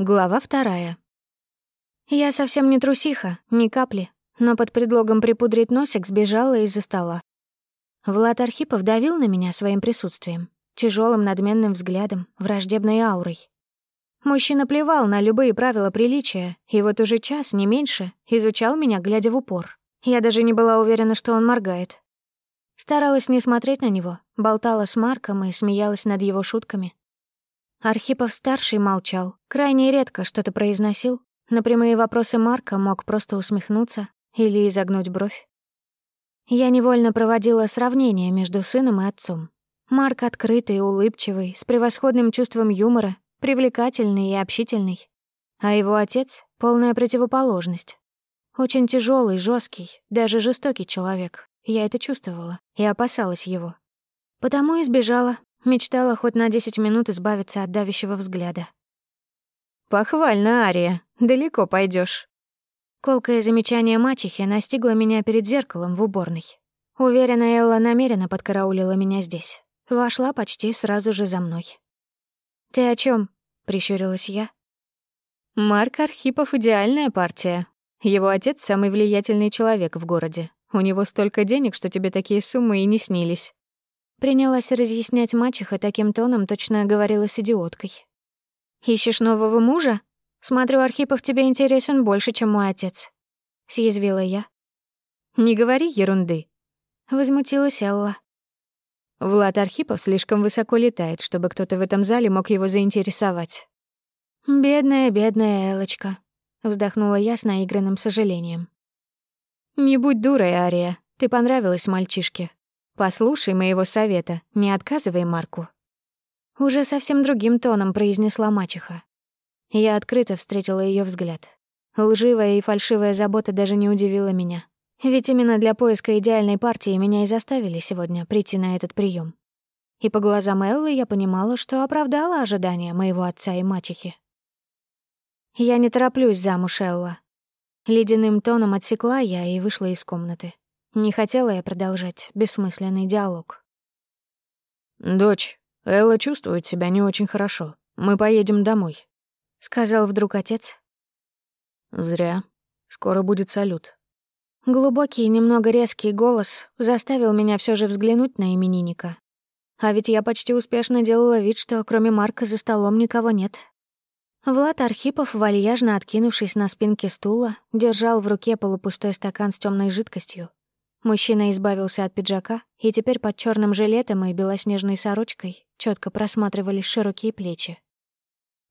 Глава вторая. Я совсем не трусиха, ни капли, но под предлогом припудрить носик сбежала из-за стола. Влад Архипов давил на меня своим присутствием, тяжелым надменным взглядом, враждебной аурой. Мужчина плевал на любые правила приличия, и вот уже час, не меньше, изучал меня, глядя в упор. Я даже не была уверена, что он моргает. Старалась не смотреть на него, болтала с Марком и смеялась над его шутками. Архипов-старший молчал, крайне редко что-то произносил. На прямые вопросы Марка мог просто усмехнуться или изогнуть бровь. Я невольно проводила сравнение между сыном и отцом. Марк открытый, улыбчивый, с превосходным чувством юмора, привлекательный и общительный. А его отец — полная противоположность. Очень тяжелый, жесткий, даже жестокий человек. Я это чувствовала и опасалась его. Потому и сбежала, Мечтала хоть на десять минут избавиться от давящего взгляда. «Похвально, Ария. Далеко пойдешь. Колкое замечание мачехи настигло меня перед зеркалом в уборной. Уверена, Элла намеренно подкараулила меня здесь. Вошла почти сразу же за мной. «Ты о чем? прищурилась я. «Марк Архипов — идеальная партия. Его отец — самый влиятельный человек в городе. У него столько денег, что тебе такие суммы и не снились. Принялась разъяснять мачеха таким тоном, точно говорила с идиоткой. «Ищешь нового мужа? Смотрю, Архипов тебе интересен больше, чем мой отец», — съязвила я. «Не говори ерунды», — возмутилась Элла. Влад Архипов слишком высоко летает, чтобы кто-то в этом зале мог его заинтересовать. «Бедная, бедная Элочка», — вздохнула я с наигранным сожалением. «Не будь дурой, Ария, ты понравилась мальчишке. Послушай моего совета, не отказывай Марку». Уже совсем другим тоном произнесла мачеха. Я открыто встретила ее взгляд. Лживая и фальшивая забота даже не удивила меня. Ведь именно для поиска идеальной партии меня и заставили сегодня прийти на этот прием. И по глазам Эллы я понимала, что оправдала ожидания моего отца и мачехи. «Я не тороплюсь замуж, Элла». Ледяным тоном отсекла я и вышла из комнаты. Не хотела я продолжать бессмысленный диалог. «Дочь, Элла чувствует себя не очень хорошо. Мы поедем домой», — сказал вдруг отец. «Зря. Скоро будет салют». Глубокий, немного резкий голос заставил меня все же взглянуть на именинника. А ведь я почти успешно делала вид, что кроме Марка за столом никого нет. Влад Архипов, вальяжно откинувшись на спинке стула, держал в руке полупустой стакан с темной жидкостью. Мужчина избавился от пиджака, и теперь под черным жилетом и белоснежной сорочкой четко просматривались широкие плечи.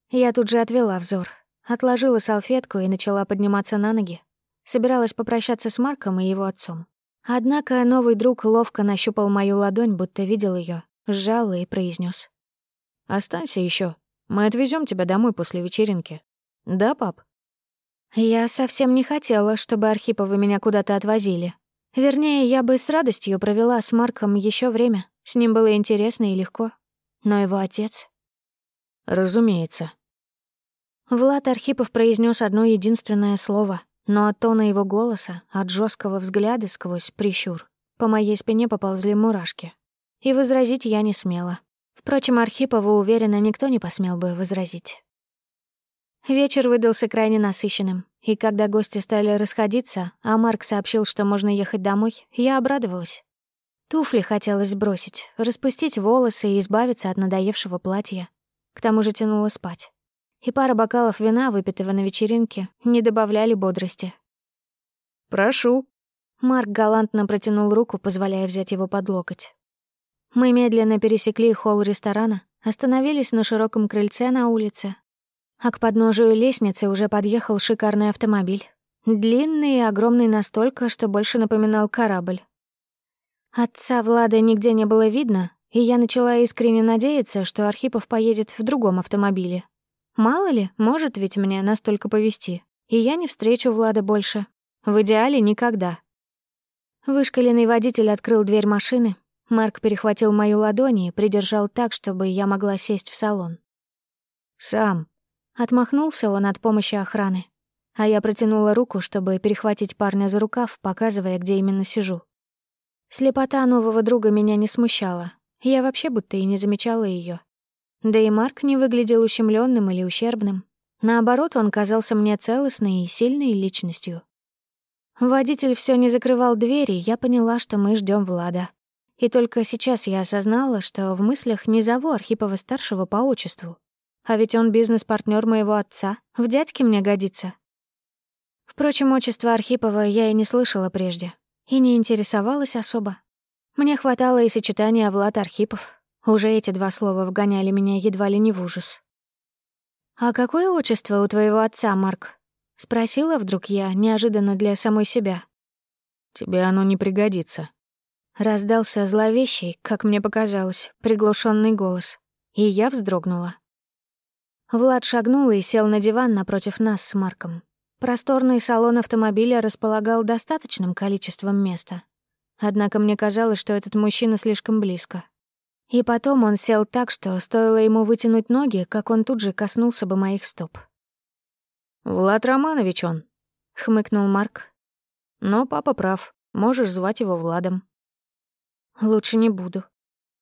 Я тут же отвела взор, отложила салфетку и начала подниматься на ноги. Собиралась попрощаться с Марком и его отцом. Однако новый друг ловко нащупал мою ладонь, будто видел ее, сжал и произнес: «Останься еще. Мы отвезем тебя домой после вечеринки. Да, пап?» Я совсем не хотела, чтобы Архиповы меня куда-то отвозили, Вернее, я бы с радостью провела с Марком еще время. С ним было интересно и легко. Но его отец... Разумеется. Влад Архипов произнес одно единственное слово, но от тона его голоса, от жесткого взгляда сквозь прищур, по моей спине поползли мурашки. И возразить я не смела. Впрочем, Архипову, уверенно, никто не посмел бы возразить. Вечер выдался крайне насыщенным, и когда гости стали расходиться, а Марк сообщил, что можно ехать домой, я обрадовалась. Туфли хотелось сбросить, распустить волосы и избавиться от надоевшего платья. К тому же тянуло спать. И пара бокалов вина, выпитого на вечеринке, не добавляли бодрости. «Прошу». Марк галантно протянул руку, позволяя взять его под локоть. Мы медленно пересекли холл ресторана, остановились на широком крыльце на улице, а к подножию лестницы уже подъехал шикарный автомобиль. Длинный и огромный настолько, что больше напоминал корабль. Отца Влада нигде не было видно, и я начала искренне надеяться, что Архипов поедет в другом автомобиле. Мало ли, может ведь мне настолько повезти, и я не встречу Влада больше. В идеале никогда. Вышкаленный водитель открыл дверь машины. Марк перехватил мою ладонь и придержал так, чтобы я могла сесть в салон. «Сам», Отмахнулся он от помощи охраны, а я протянула руку, чтобы перехватить парня за рукав, показывая, где именно сижу. Слепота нового друга меня не смущала. Я вообще будто и не замечала ее. Да и Марк не выглядел ущемленным или ущербным. Наоборот, он казался мне целостной и сильной личностью. Водитель все не закрывал двери, я поняла, что мы ждем Влада. И только сейчас я осознала, что в мыслях не зову Архипова-старшего по отчеству. А ведь он бизнес-партнер моего отца, в дядьке мне годится. Впрочем, отчество Архипова я и не слышала прежде, и не интересовалась особо. Мне хватало и сочетания Влад Архипов. Уже эти два слова вгоняли меня едва ли не в ужас. «А какое отчество у твоего отца, Марк?» — спросила вдруг я, неожиданно для самой себя. «Тебе оно не пригодится», Раздался зловещий, как мне показалось, приглушенный голос, и я вздрогнула. Влад шагнул и сел на диван напротив нас с Марком. Просторный салон автомобиля располагал достаточным количеством места. Однако мне казалось, что этот мужчина слишком близко. И потом он сел так, что стоило ему вытянуть ноги, как он тут же коснулся бы моих стоп. «Влад Романович он», — хмыкнул Марк. «Но папа прав, можешь звать его Владом». Лучше не буду.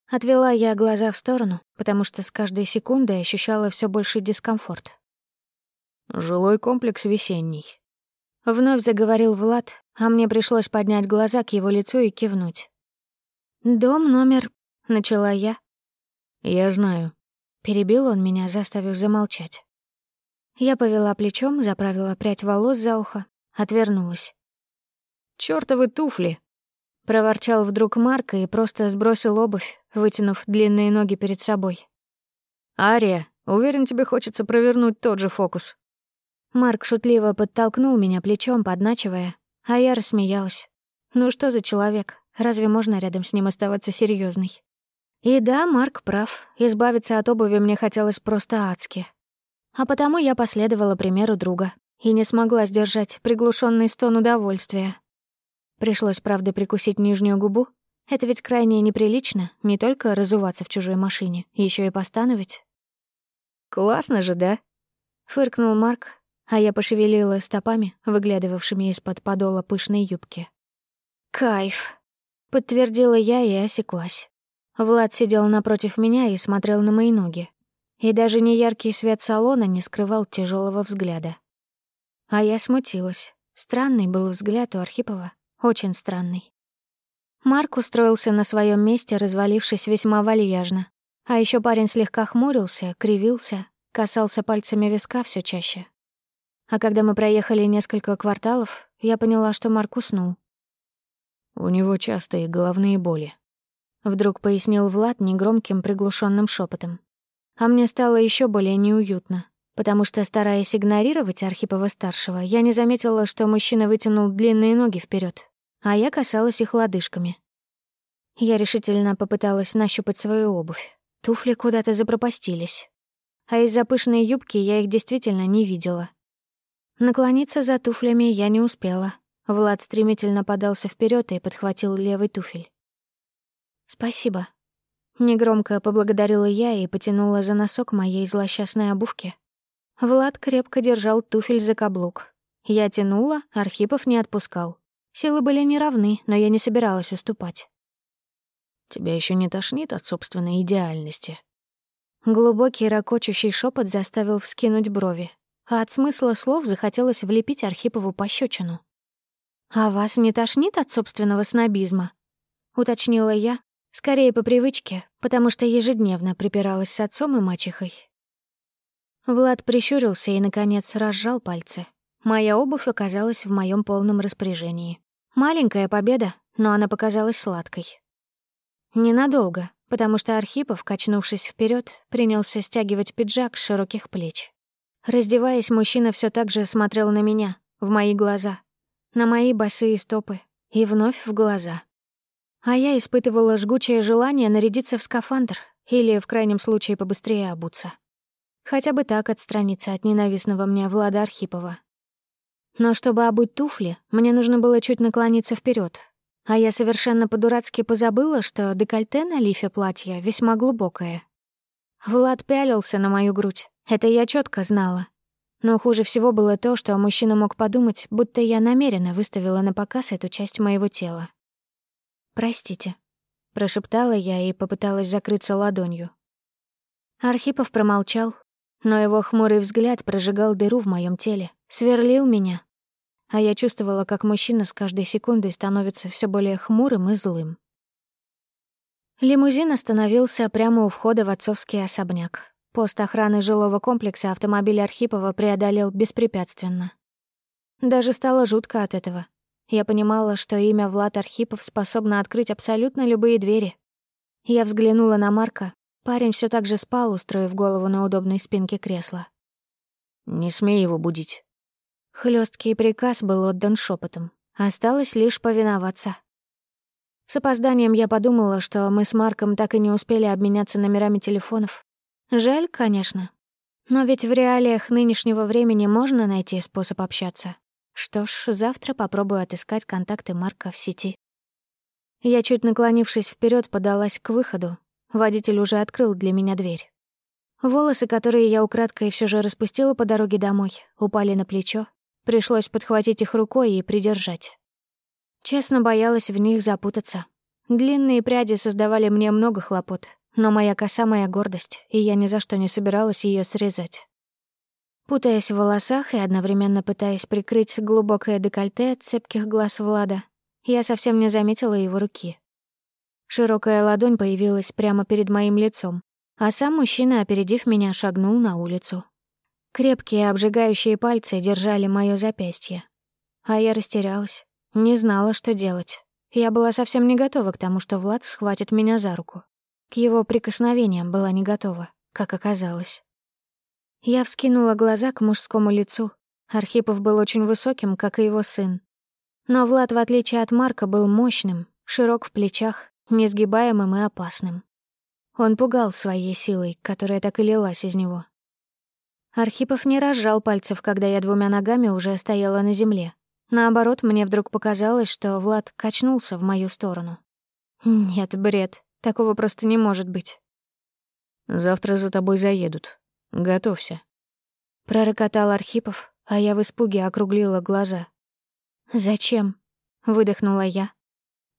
Отвела я глаза в сторону, потому что с каждой секундой ощущала все больший дискомфорт. «Жилой комплекс весенний». Вновь заговорил Влад, а мне пришлось поднять глаза к его лицу и кивнуть. «Дом номер...» — начала я. «Я знаю». Перебил он меня, заставив замолчать. Я повела плечом, заправила прядь волос за ухо, отвернулась. «Чёртовы туфли!» Проворчал вдруг Марка и просто сбросил обувь, вытянув длинные ноги перед собой. «Ария, уверен, тебе хочется провернуть тот же фокус». Марк шутливо подтолкнул меня плечом, подначивая, а я рассмеялась. Ну что за человек? Разве можно рядом с ним оставаться серьезной? И да, Марк прав. Избавиться от обуви мне хотелось просто адски. А потому я последовала примеру друга и не смогла сдержать приглушенный стон удовольствия, Пришлось, правда, прикусить нижнюю губу. Это ведь крайне неприлично, не только разуваться в чужой машине, еще и постановить. «Классно же, да?» — фыркнул Марк, а я пошевелила стопами, выглядывавшими из-под подола пышной юбки. «Кайф», — подтвердила я и осеклась. Влад сидел напротив меня и смотрел на мои ноги. И даже неяркий свет салона не скрывал тяжелого взгляда. А я смутилась. Странный был взгляд у Архипова. Очень странный. Марк устроился на своем месте, развалившись весьма вальяжно. А еще парень слегка хмурился, кривился, касался пальцами виска все чаще. А когда мы проехали несколько кварталов, я поняла, что Марк уснул. «У него частые головные боли», — вдруг пояснил Влад негромким приглушенным шепотом. А мне стало еще более неуютно, потому что, стараясь игнорировать Архипова-старшего, я не заметила, что мужчина вытянул длинные ноги вперед, а я касалась их лодыжками. Я решительно попыталась нащупать свою обувь. Туфли куда-то запропастились. А из-за пышной юбки я их действительно не видела. Наклониться за туфлями я не успела. Влад стремительно подался вперед и подхватил левый туфель. «Спасибо». Негромко поблагодарила я и потянула за носок моей злосчастной обувки. Влад крепко держал туфель за каблук. Я тянула, Архипов не отпускал. Силы были неравны, но я не собиралась уступать. «Тебя еще не тошнит от собственной идеальности?» Глубокий ракочущий шепот заставил вскинуть брови, а от смысла слов захотелось влепить Архипову пощечину. «А вас не тошнит от собственного снобизма?» — уточнила я, скорее по привычке, потому что ежедневно припиралась с отцом и мачехой. Влад прищурился и, наконец, разжал пальцы. Моя обувь оказалась в моем полном распоряжении. Маленькая победа, но она показалась сладкой. Ненадолго, потому что Архипов, качнувшись вперед, принялся стягивать пиджак с широких плеч. Раздеваясь, мужчина все так же смотрел на меня, в мои глаза, на мои босые стопы и вновь в глаза. А я испытывала жгучее желание нарядиться в скафандр или, в крайнем случае, побыстрее обуться. Хотя бы так отстраниться от ненавистного мне Влада Архипова. Но чтобы обуть туфли, мне нужно было чуть наклониться вперед, А я совершенно по-дурацки позабыла, что декольте на лифе платья весьма глубокое. Влад пялился на мою грудь, это я четко знала. Но хуже всего было то, что мужчина мог подумать, будто я намеренно выставила на показ эту часть моего тела. «Простите», — прошептала я и попыталась закрыться ладонью. Архипов промолчал, но его хмурый взгляд прожигал дыру в моем теле, сверлил меня. А я чувствовала, как мужчина с каждой секундой становится все более хмурым и злым. Лимузин остановился прямо у входа в отцовский особняк. Пост охраны жилого комплекса автомобиль Архипова преодолел беспрепятственно. Даже стало жутко от этого. Я понимала, что имя Влад Архипов способно открыть абсолютно любые двери. Я взглянула на Марка. Парень все так же спал, устроив голову на удобной спинке кресла. «Не смей его будить». Хлёсткий приказ был отдан шепотом. Осталось лишь повиноваться. С опозданием я подумала, что мы с Марком так и не успели обменяться номерами телефонов. Жаль, конечно. Но ведь в реалиях нынешнего времени можно найти способ общаться. Что ж, завтра попробую отыскать контакты Марка в сети. Я, чуть наклонившись вперед, подалась к выходу. Водитель уже открыл для меня дверь. Волосы, которые я украдкой все же распустила по дороге домой, упали на плечо. Пришлось подхватить их рукой и придержать. Честно, боялась в них запутаться. Длинные пряди создавали мне много хлопот, но моя коса — моя гордость, и я ни за что не собиралась ее срезать. Путаясь в волосах и одновременно пытаясь прикрыть глубокое декольте от цепких глаз Влада, я совсем не заметила его руки. Широкая ладонь появилась прямо перед моим лицом, а сам мужчина, опередив меня, шагнул на улицу. Крепкие обжигающие пальцы держали моё запястье. А я растерялась. Не знала, что делать. Я была совсем не готова к тому, что Влад схватит меня за руку. К его прикосновениям была не готова, как оказалось. Я вскинула глаза к мужскому лицу. Архипов был очень высоким, как и его сын. Но Влад, в отличие от Марка, был мощным, широк в плечах, несгибаемым и опасным. Он пугал своей силой, которая так и лилась из него. Архипов не разжал пальцев, когда я двумя ногами уже стояла на земле, Наоборот, мне вдруг показалось, что Влад качнулся в мою сторону. Нет, бред. Такого просто не может быть. «Завтра за тобой заедут. Готовься». Пророкотал Архипов, а я в испуге округлила глаза. «Зачем?» — выдохнула я.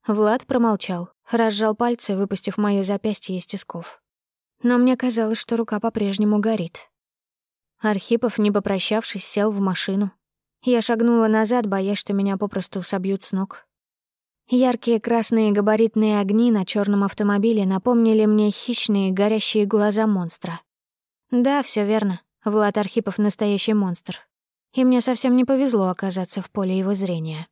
Влад промолчал, разжал пальцы, выпустив моё запястье из тисков. Но мне казалось, что рука по-прежнему горит. Архипов, не попрощавшись, сел в машину, я шагнула назад, боясь, что меня попросту собьют с ног. Яркие красные габаритные огни на черном автомобиле напомнили мне хищные горящие глаза монстра. Да, все верно. Влад Архипов — настоящий монстр. И мне совсем не повезло оказаться в поле его зрения.